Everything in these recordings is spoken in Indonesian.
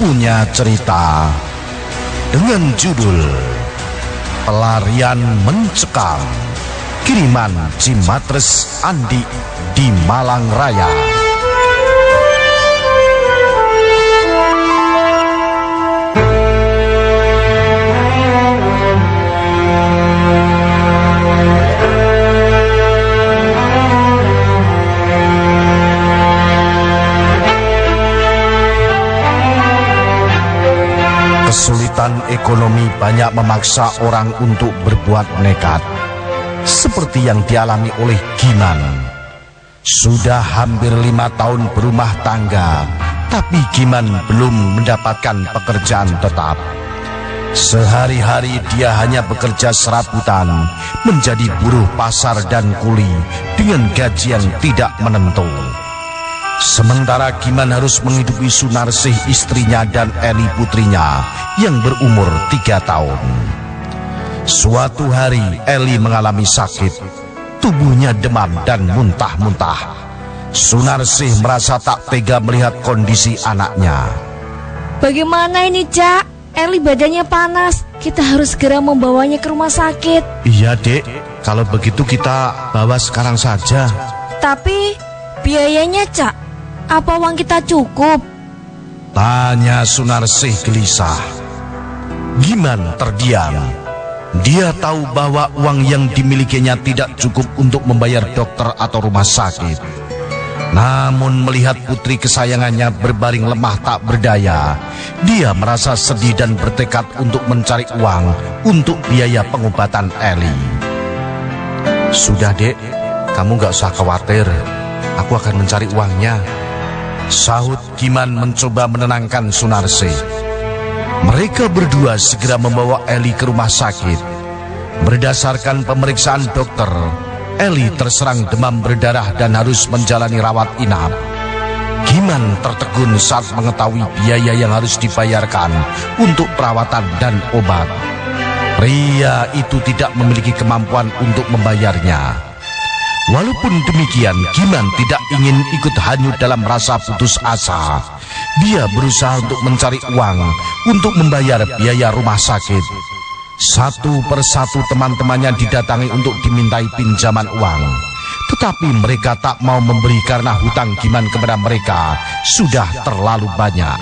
punya cerita dengan judul Pelarian Mencekam kiriman Cimatres Andi di Malang Raya. Kesulitan ekonomi banyak memaksa orang untuk berbuat nekat. Seperti yang dialami oleh Giman. Sudah hampir lima tahun berumah tangga, tapi Giman belum mendapatkan pekerjaan tetap. Sehari-hari dia hanya bekerja serabutan, menjadi buruh pasar dan kuli dengan gaji yang tidak menentu. Sementara Giman harus menghidupi Sunarsih istrinya dan Eli putrinya yang berumur tiga tahun. Suatu hari Eli mengalami sakit, tubuhnya demam dan muntah-muntah. Sunarsih merasa tak tega melihat kondisi anaknya. Bagaimana ini, Cak? Eli badannya panas. Kita harus segera membawanya ke rumah sakit. Iya, Dek. Kalau begitu kita bawa sekarang saja. Tapi biayanya, Cak, apa uang kita cukup? Tanya Sunarsih gelisah. Giman terdiam. Dia tahu bahwa uang yang dimilikinya tidak cukup untuk membayar dokter atau rumah sakit. Namun melihat putri kesayangannya berbaring lemah tak berdaya, dia merasa sedih dan bertekad untuk mencari uang untuk biaya pengobatan Eli. Sudah dek, kamu gak usah khawatir. Aku akan mencari uangnya. Sahut Giman mencoba menenangkan Sunarse. Mereka berdua segera membawa Eli ke rumah sakit. Berdasarkan pemeriksaan dokter, Eli terserang demam berdarah dan harus menjalani rawat inap. Giman tertegun saat mengetahui biaya yang harus dibayarkan untuk perawatan dan obat. Pria itu tidak memiliki kemampuan untuk membayarnya. Walaupun demikian, Giman tidak ingin ikut hanyut dalam rasa putus asa. Dia berusaha untuk mencari uang untuk membayar biaya rumah sakit. Satu persatu teman-temannya didatangi untuk dimintai pinjaman uang. Tetapi mereka tak mau memberi karena hutang Giman kepada mereka sudah terlalu banyak.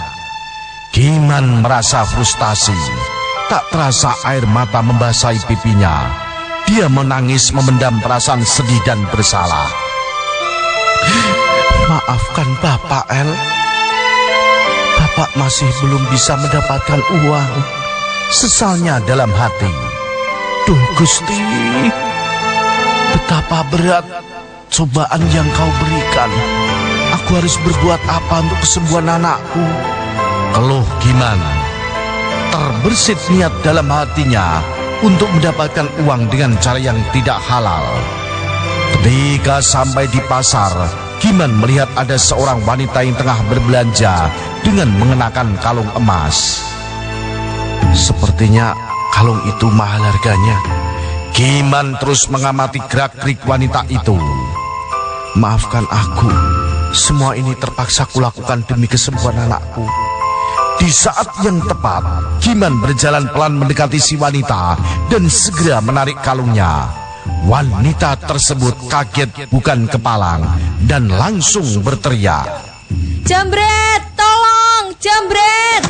Giman merasa frustasi. Tak terasa air mata membasahi pipinya. Dia menangis memendam perasaan sedih dan bersalah. Maafkan Bapak, El. Bapak masih belum bisa mendapatkan uang. Sesalnya dalam hati. Duh Gusti, betapa berat cobaan yang kau berikan. Aku harus berbuat apa untuk kesembuhan anakku? Keluh gimana? Terbersit niat dalam hatinya untuk mendapatkan uang dengan cara yang tidak halal. Ketika sampai di pasar, Giman melihat ada seorang wanita yang tengah berbelanja dengan mengenakan kalung emas. Sepertinya kalung itu mahal harganya. Giman terus mengamati gerak-gerik wanita itu. Maafkan aku, semua ini terpaksa kulakukan demi kesembuhan anakku. Di saat yang tepat, Giman berjalan pelan mendekati si wanita dan segera menarik kalungnya. Wanita tersebut kaget bukan kepalang dan langsung berteriak. Jambret, tolong, jambret.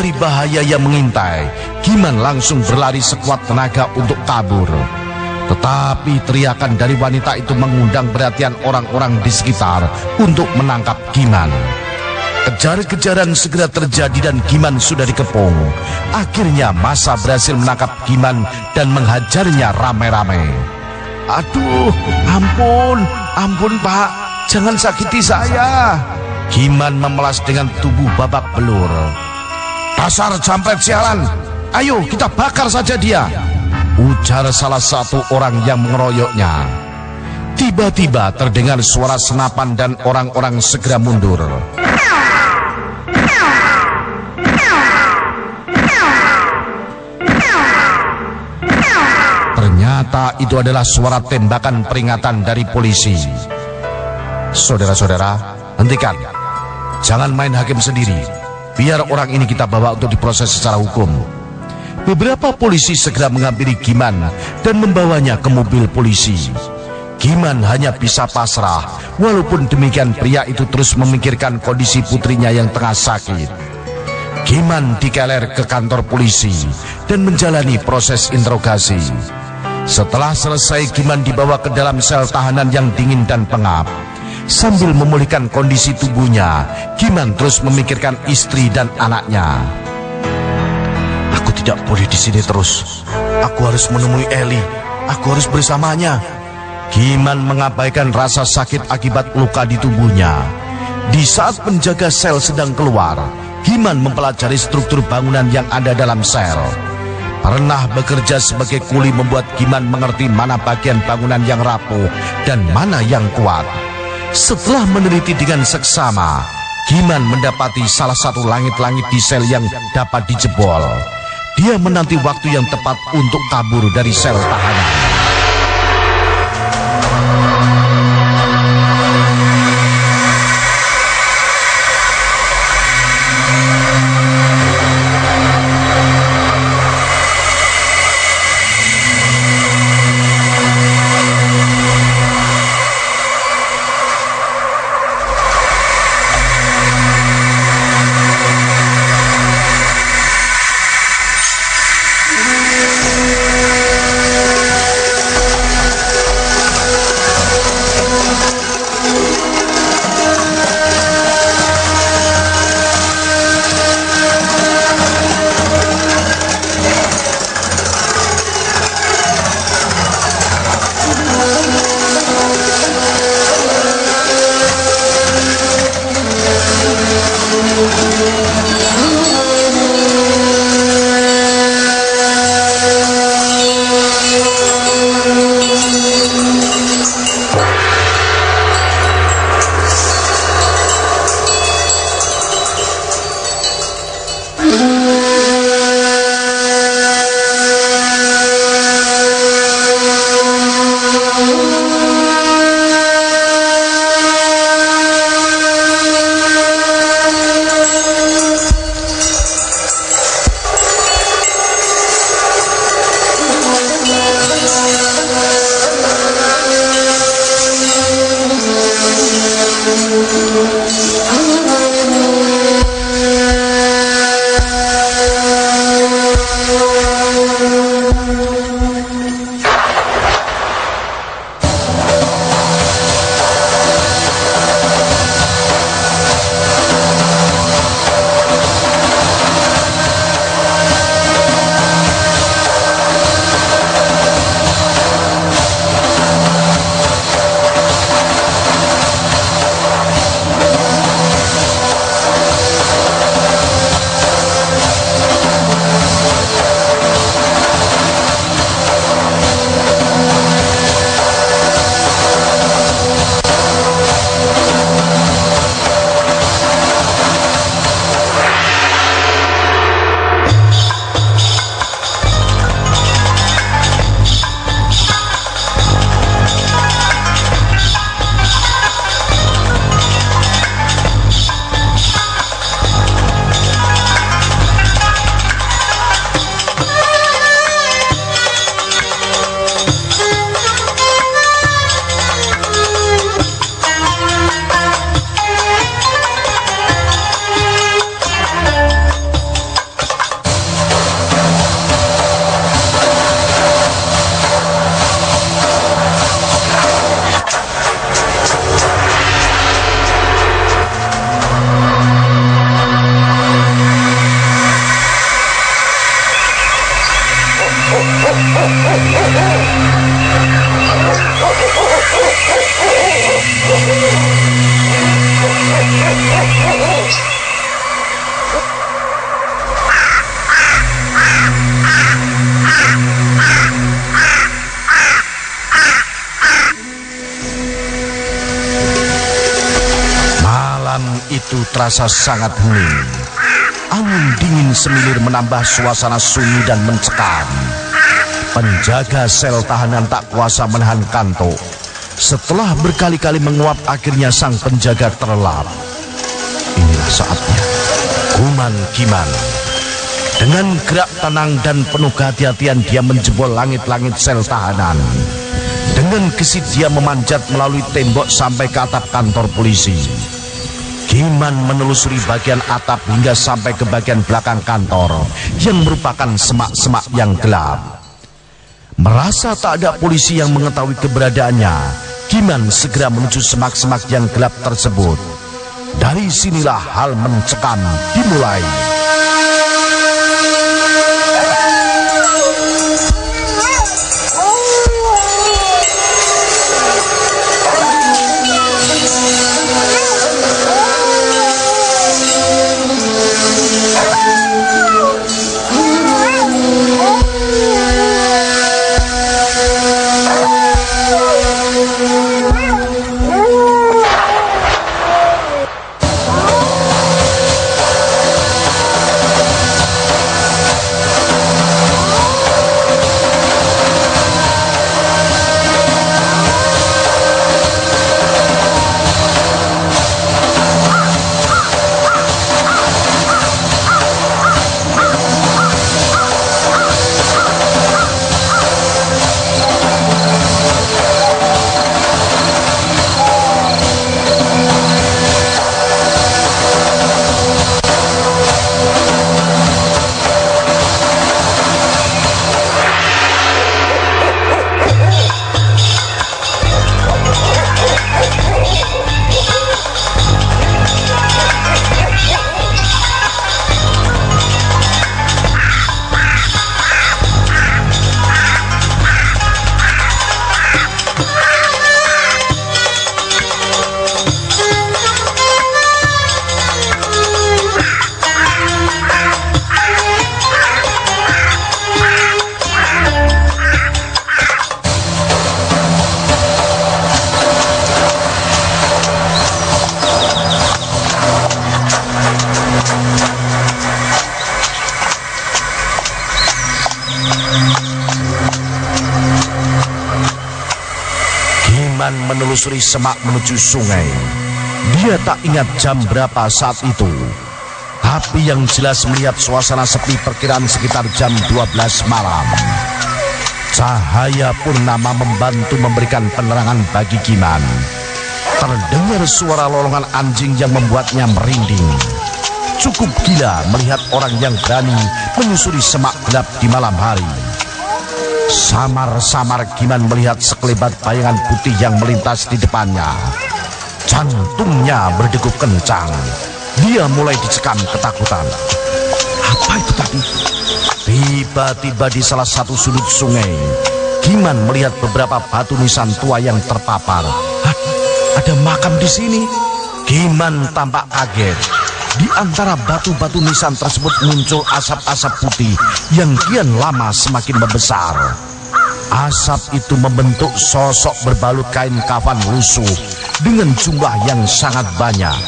Menyadari bahaya yang mengintai, Giman langsung berlari sekuat tenaga untuk kabur. Tetapi teriakan dari wanita itu mengundang perhatian orang-orang di sekitar untuk menangkap Giman. Kejar-kejaran segera terjadi dan Giman sudah dikepung. Akhirnya masa berhasil menangkap Giman dan menghajarnya rame-rame. Aduh, ampun, ampun pak, jangan sakiti saya. Giman memelas dengan tubuh babak belur. Dasar jampret sialan, ayo kita bakar saja dia ujar salah satu orang yang mengeroyoknya. Tiba-tiba terdengar suara senapan dan orang-orang segera mundur. Ternyata itu adalah suara tembakan peringatan dari polisi. Saudara-saudara, hentikan. Jangan main hakim sendiri. Biar orang ini kita bawa untuk diproses secara hukum. Beberapa polisi segera menghampiri Giman dan membawanya ke mobil polisi. Giman hanya bisa pasrah, walaupun demikian pria itu terus memikirkan kondisi putrinya yang tengah sakit. Giman dikeler ke kantor polisi dan menjalani proses interogasi. Setelah selesai, Giman dibawa ke dalam sel tahanan yang dingin dan pengap. Sambil memulihkan kondisi tubuhnya, Giman terus memikirkan istri dan anaknya tidak boleh di sini terus. Aku harus menemui Eli. Aku harus bersamanya. Giman mengabaikan rasa sakit akibat luka di tubuhnya. Di saat penjaga sel sedang keluar, Giman mempelajari struktur bangunan yang ada dalam sel. Pernah bekerja sebagai kuli membuat Giman mengerti mana bagian bangunan yang rapuh dan mana yang kuat. Setelah meneliti dengan seksama, Giman mendapati salah satu langit-langit di sel yang dapat dijebol. Dia menanti waktu yang tepat untuk kabur dari sel tahanan. Terasa sangat hening. Angin dingin semilir menambah suasana sunyi dan mencekam. Penjaga sel tahanan tak kuasa menahan kantuk. Setelah berkali-kali menguap akhirnya sang penjaga terlelap. Inilah saatnya. Kuman Kiman. Dengan gerak tenang dan penuh kehati-hatian dia menjebol langit-langit sel tahanan. Dengan gesit dia memanjat melalui tembok sampai ke atap kantor polisi. Giman menelusuri bagian atap hingga sampai ke bagian belakang kantor yang merupakan semak-semak yang gelap. Merasa tak ada polisi yang mengetahui keberadaannya, Giman segera menuju semak-semak yang gelap tersebut. Dari sinilah hal mencekam dimulai. Menelusuri semak menuju sungai. Dia tak ingat jam berapa saat itu. Tapi yang jelas melihat suasana sepi perkiraan sekitar jam 12 malam. Cahaya purnama membantu memberikan penerangan bagi Giman. Terdengar suara lolongan anjing yang membuatnya merinding. Cukup gila melihat orang yang berani menyusuri semak gelap di malam hari. Samar-samar Giman melihat sekelebat bayangan putih yang melintas di depannya. Jantungnya berdegup kencang. Dia mulai dicekam ketakutan. Apa itu tadi? Tiba-tiba di salah satu sudut sungai, Giman melihat beberapa batu nisan tua yang terpapar. Hah, ada makam di sini. Giman tampak kaget. Di antara batu-batu nisan tersebut muncul asap-asap putih yang kian lama semakin membesar. Asap itu membentuk sosok berbalut kain kafan lusuh dengan jumlah yang sangat banyak.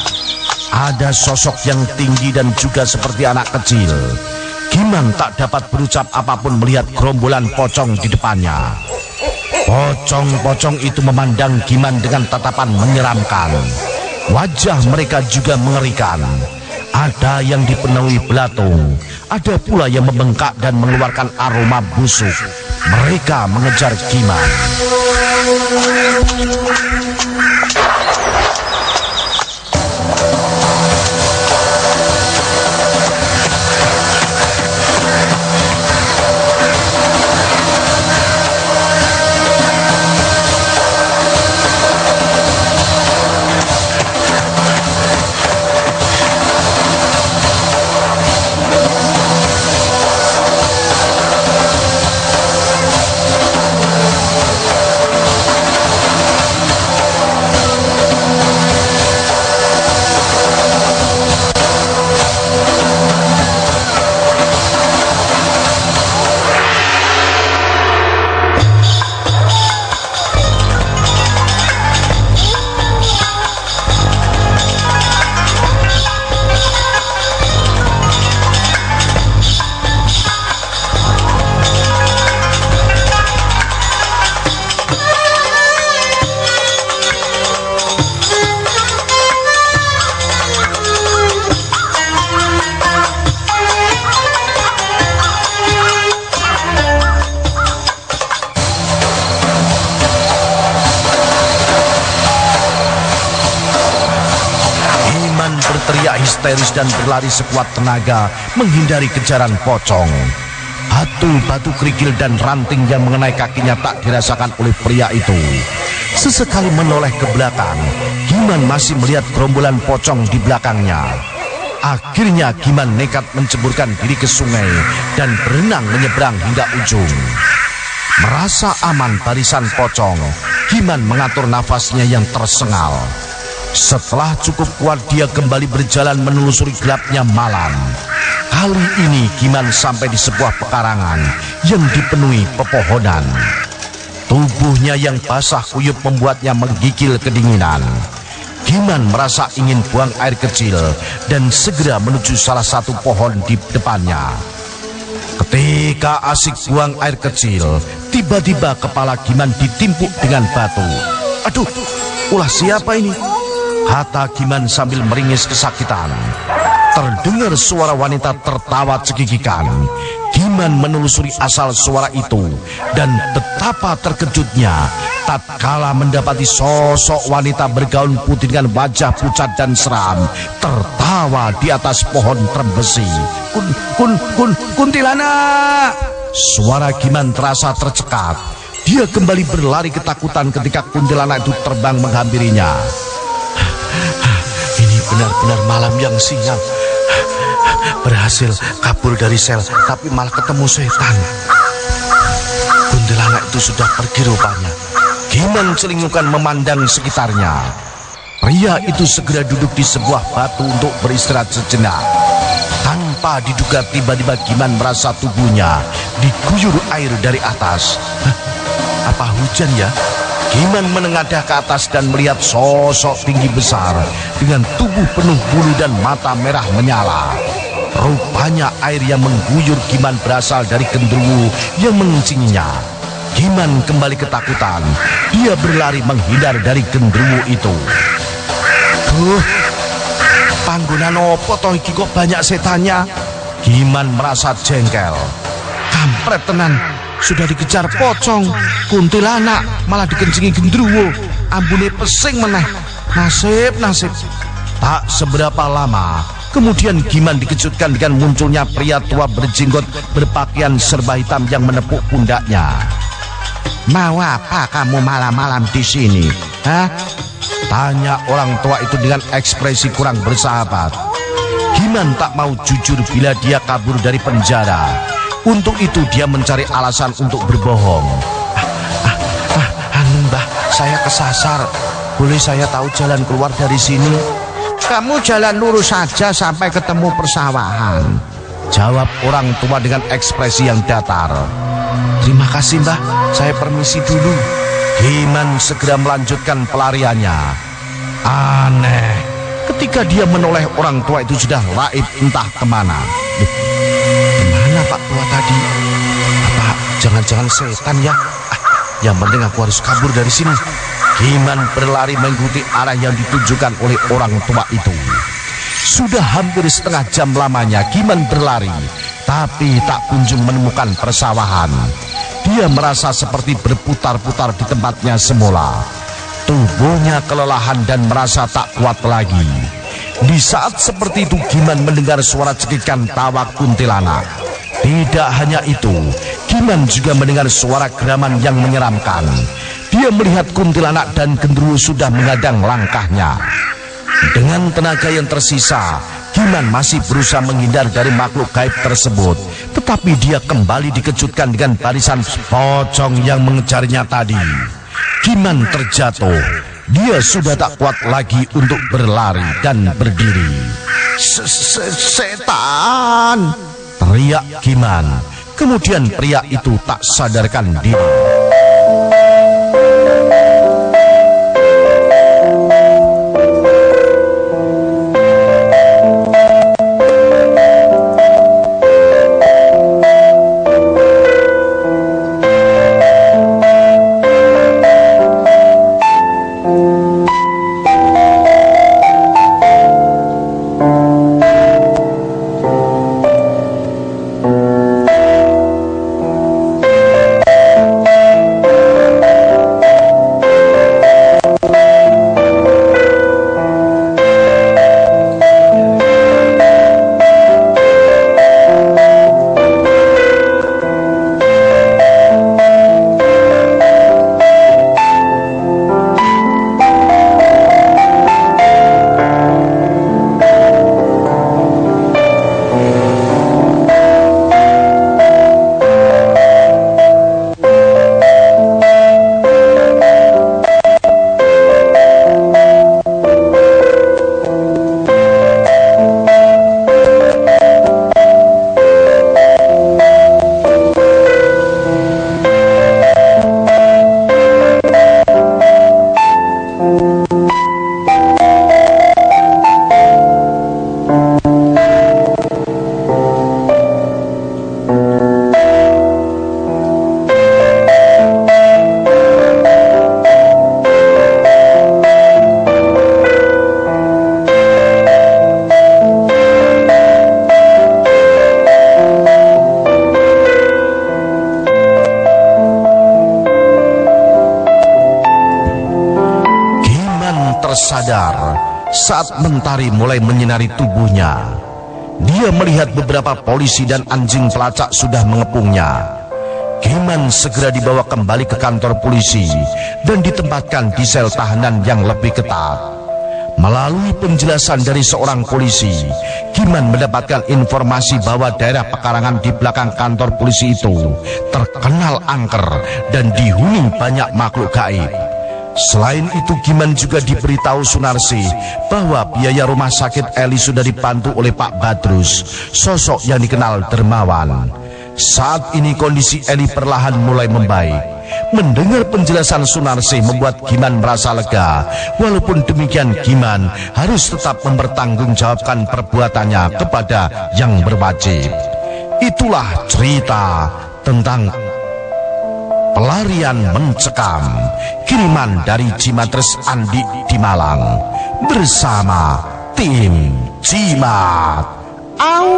Ada sosok yang tinggi dan juga seperti anak kecil. Giman tak dapat berucap apa pun melihat gerombolan pocong di depannya. Pocong-pocong itu memandang Giman dengan tatapan menyeramkan. Wajah mereka juga mengerikan. Ada yang dipenuhi belatung, ada pula yang membengkak dan mengeluarkan aroma busuk. Mereka mengejar Giman. Berlari sekuat tenaga menghindari kejaran pocong. Batu-batu kerikil dan ranting yang mengenai kakinya tak dirasakan oleh pria itu. Sesekali menoleh ke belakang, Giman masih melihat gerombolan pocong di belakangnya. Akhirnya Giman nekat menceburkan diri ke sungai dan berenang menyeberang hingga ujung. Merasa aman barisan pocong, Giman mengatur nafasnya yang tersengal. Setelah cukup kuat dia kembali berjalan menelusuri gelapnya malam. Kali ini Giman sampai di sebuah pekarangan yang dipenuhi pepohonan. Tubuhnya yang basah kuyup membuatnya menggigil kedinginan. Giman merasa ingin buang air kecil dan segera menuju salah satu pohon di depannya. Ketika asik buang air kecil, tiba-tiba kepala Giman ditimpuk dengan batu. Aduh, ulah siapa ini? Kata Giman sambil meringis kesakitan. Terdengar suara wanita tertawa cekikikan. Giman menelusuri asal suara itu dan betapa terkejutnya tatkala mendapati sosok wanita bergaun putih dengan wajah pucat dan seram tertawa di atas pohon terbesi. Kun kun kun kuntilanak. Suara Giman terasa tercekat. Dia kembali berlari ketakutan ketika kuntilanak itu terbang menghampirinya. Ini benar-benar malam yang siang. Berhasil kabur dari sel, tapi malah ketemu setan. Kuntilanak itu sudah pergi rupanya. Giman celingukan memandang sekitarnya. Pria itu segera duduk di sebuah batu untuk beristirahat sejenak. Tanpa diduga tiba-tiba Giman merasa tubuhnya diguyur air dari atas. Hah? Apa hujan ya? Giman menengadah ke atas dan melihat sosok tinggi besar dengan tubuh penuh bulu dan mata merah menyala. Rupanya air yang mengguyur Giman berasal dari genderuwo yang mengencinginya. Giman kembali ketakutan. Dia berlari menghindar dari genderuwo itu. Duh, panggonan opo toh iki kok banyak setannya? Giman merasa jengkel. Kampret tenan, sudah dikejar pocong, kuntilanak, malah dikencingi gendruwo. Ambune pesing meneh. Nasib, nasib. Tak seberapa lama, kemudian Giman dikejutkan dengan munculnya pria tua berjenggot berpakaian serba hitam yang menepuk pundaknya. Mau apa kamu malam-malam di sini? Hah? Tanya orang tua itu dengan ekspresi kurang bersahabat. Giman tak mau jujur bila dia kabur dari penjara. Untuk itu dia mencari alasan untuk berbohong. Ah, ah, ah, anu mbah, saya kesasar. Boleh saya tahu jalan keluar dari sini? Kamu jalan lurus saja sampai ketemu persawahan. Jawab orang tua dengan ekspresi yang datar. Terima kasih mbah, saya permisi dulu. Giman segera melanjutkan pelariannya. Aneh, ketika dia menoleh orang tua itu sudah laib entah ke mana. Ke mana pak tua tadi? Apa jangan-jangan setan ya? Ah, yang penting aku harus kabur dari sini. Giman berlari mengikuti arah yang ditunjukkan oleh orang tua itu. Sudah hampir setengah jam lamanya Giman berlari, tapi tak kunjung menemukan persawahan. Dia merasa seperti berputar-putar di tempatnya semula. Tubuhnya kelelahan dan merasa tak kuat lagi. Di saat seperti itu Giman mendengar suara cekikan tawa kuntilanak. Tidak hanya itu, Giman juga mendengar suara geraman yang menyeramkan. Dia melihat kuntilanak dan gendruwo sudah mengadang langkahnya. Dengan tenaga yang tersisa, Giman masih berusaha menghindar dari makhluk gaib tersebut. Tetapi dia kembali dikejutkan dengan barisan pocong yang mengejarnya tadi. Giman terjatuh. Dia sudah tak kuat lagi untuk berlari dan berdiri. Setan! Teriak Giman. Kemudian pria itu tak sadarkan diri. Saat mentari mulai menyinari tubuhnya, dia melihat beberapa polisi dan anjing pelacak sudah mengepungnya. Giman segera dibawa kembali ke kantor polisi dan ditempatkan di sel tahanan yang lebih ketat. Melalui penjelasan dari seorang polisi, Giman mendapatkan informasi bahwa daerah pekarangan di belakang kantor polisi itu terkenal angker dan dihuni banyak makhluk gaib. Selain itu Giman juga diberitahu Sunarsi bahwa biaya rumah sakit Eli sudah dibantu oleh Pak Badrus, sosok yang dikenal dermawan. Saat ini kondisi Eli perlahan mulai membaik. Mendengar penjelasan Sunarsi membuat Giman merasa lega. Walaupun demikian Giman harus tetap mempertanggungjawabkan perbuatannya kepada yang berwajib. Itulah cerita tentang pelarian mencekam. Kiriman dari Cimatres Andi di Malang. Bersama tim Cimat. Au!